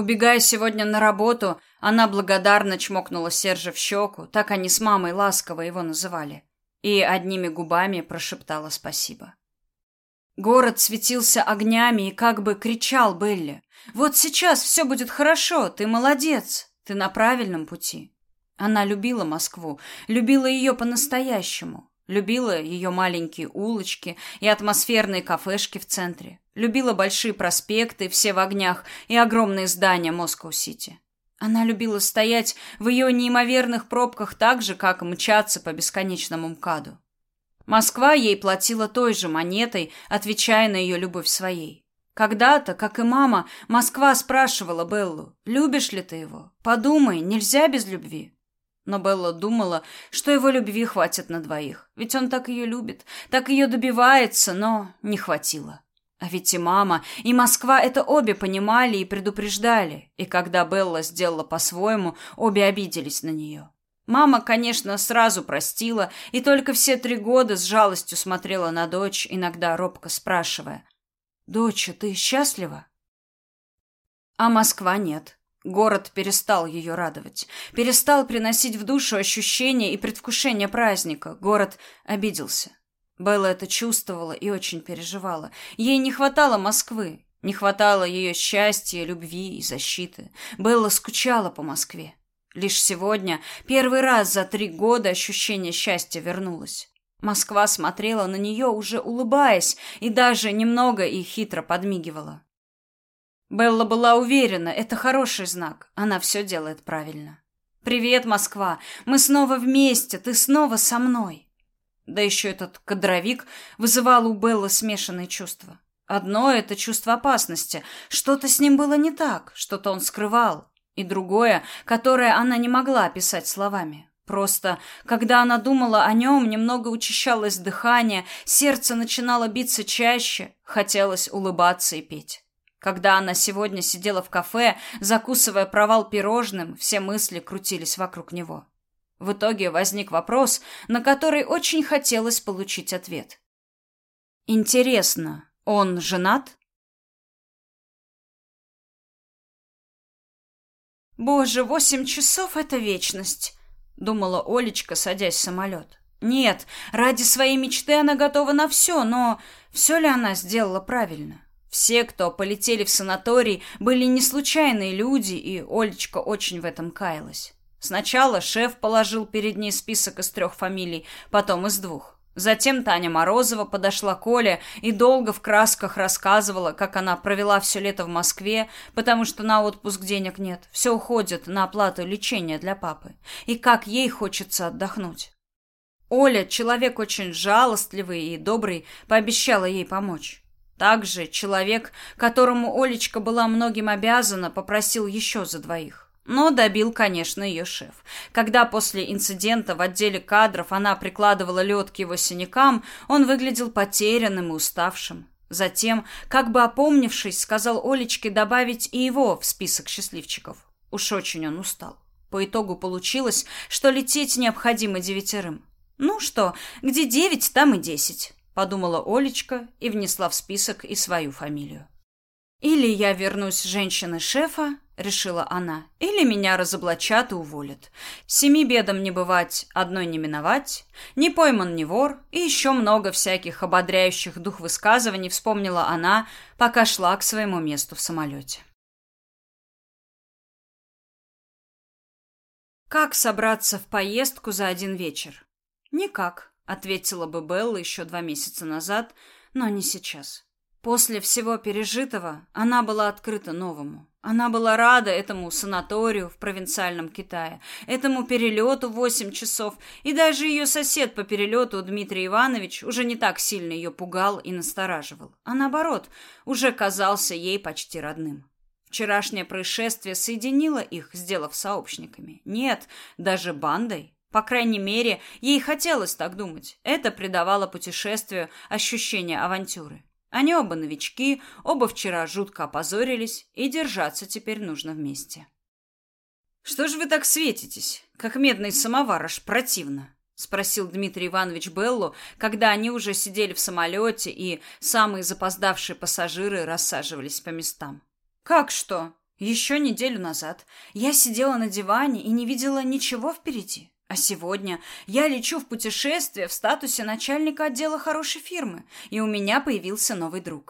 Убегая сегодня на работу, она благодарно чмокнула Сержа в щеку, так они с мамой ласково его называли, и одними губами прошептала спасибо. Город светился огнями и как бы кричал Белли. «Вот сейчас все будет хорошо, ты молодец, ты на правильном пути». Она любила Москву, любила ее по-настоящему, любила ее маленькие улочки и атмосферные кафешки в центре, любила большие проспекты, все в огнях, и огромные здания Москва-Сити. Она любила стоять в ее неимоверных пробках так же, как мчаться по бесконечному МКАДу. Москва ей платила той же монетой, отвечая на ее любовь своей. Когда-то, как и мама, Москва спрашивала Беллу, «Любишь ли ты его? Подумай, нельзя без любви». Но Белла думала, что его любви хватит на двоих, ведь он так ее любит, так ее добивается, но не хватило. А ведь и мама, и Москва это обе понимали и предупреждали, и когда Белла сделала по-своему, обе обиделись на нее. Мама, конечно, сразу простила, и только все три года с жалостью смотрела на дочь, иногда робко спрашивая, «Доча, ты счастлива?» А Москва нет. Город перестал ее радовать, перестал приносить в душу ощущения и предвкушение праздника. Город обиделся. Белла это чувствовала и очень переживала. Ей не хватало Москвы, не хватало ее счастья, любви и защиты. Белла скучала по Москве. Лишь сегодня, первый раз за три года, ощущение счастья вернулось. Москва смотрела на нее, уже улыбаясь, и даже немного и хитро подмигивала. Белла была уверена, это хороший знак. Она все делает правильно. «Привет, Москва! Мы снова вместе, ты снова со мной!» Да еще этот кадровик вызывал у Беллы смешанные чувства. Одно — это чувство опасности. Что-то с ним было не так, что-то он скрывал. И другое, которое она не могла описать словами. Просто, когда она думала о нем, немного учащалось дыхание, сердце начинало биться чаще, хотелось улыбаться и петь. Когда она сегодня сидела в кафе, закусывая провал пирожным, все мысли крутились вокруг него. В итоге возник вопрос, на который очень хотелось получить ответ. Интересно, он женат? Боже, восемь часов — это вечность, думала Олечка, садясь в самолет. Нет, ради своей мечты она готова на все, но все ли она сделала правильно? Все, кто полетели в санаторий, были не случайные люди, и Олечка очень в этом каялась. Сначала шеф положил перед ней список из трех фамилий, потом из двух. Затем Таня Морозова подошла к Оле и долго в красках рассказывала, как она провела все лето в Москве, потому что на отпуск денег нет, все уходит на оплату лечения для папы, и как ей хочется отдохнуть. Оля, человек очень жалостливый и добрый, пообещала ей помочь. Также человек, которому Олечка была многим обязана, попросил еще за двоих. Но добил, конечно, ее шеф. Когда после инцидента в отделе кадров она прикладывала лед к его синякам, он выглядел потерянным и уставшим. Затем, как бы опомнившись, сказал Олечке добавить и его в список счастливчиков. Уж очень он устал. По итогу получилось, что лететь необходимо девятерым. Ну что, где девять, там и десять подумала Олечка и внесла в список и свою фамилию. Или я вернусь женщины шефа, решила она, или меня разоблачат и уволят. Семи бедам не бывать, одной не миновать, не пойман не вор, и еще много всяких ободряющих дух высказываний вспомнила она, пока шла к своему месту в самолете. Как собраться в поездку за один вечер? Никак ответила бы Белла еще два месяца назад, но не сейчас. После всего пережитого она была открыта новому. Она была рада этому санаторию в провинциальном Китае, этому перелету в восемь часов, и даже ее сосед по перелету Дмитрий Иванович уже не так сильно ее пугал и настораживал, а наоборот, уже казался ей почти родным. Вчерашнее происшествие соединило их, сделав сообщниками. Нет, даже бандой. По крайней мере, ей хотелось так думать. Это придавало путешествию ощущение авантюры. Они оба новички, оба вчера жутко опозорились, и держаться теперь нужно вместе. «Что ж вы так светитесь, как медный самовар, аж противно?» — спросил Дмитрий Иванович Беллу, когда они уже сидели в самолете, и самые запоздавшие пассажиры рассаживались по местам. «Как что?» — Еще неделю назад я сидела на диване и не видела ничего впереди. А сегодня я лечу в путешествие в статусе начальника отдела хорошей фирмы, и у меня появился новый друг.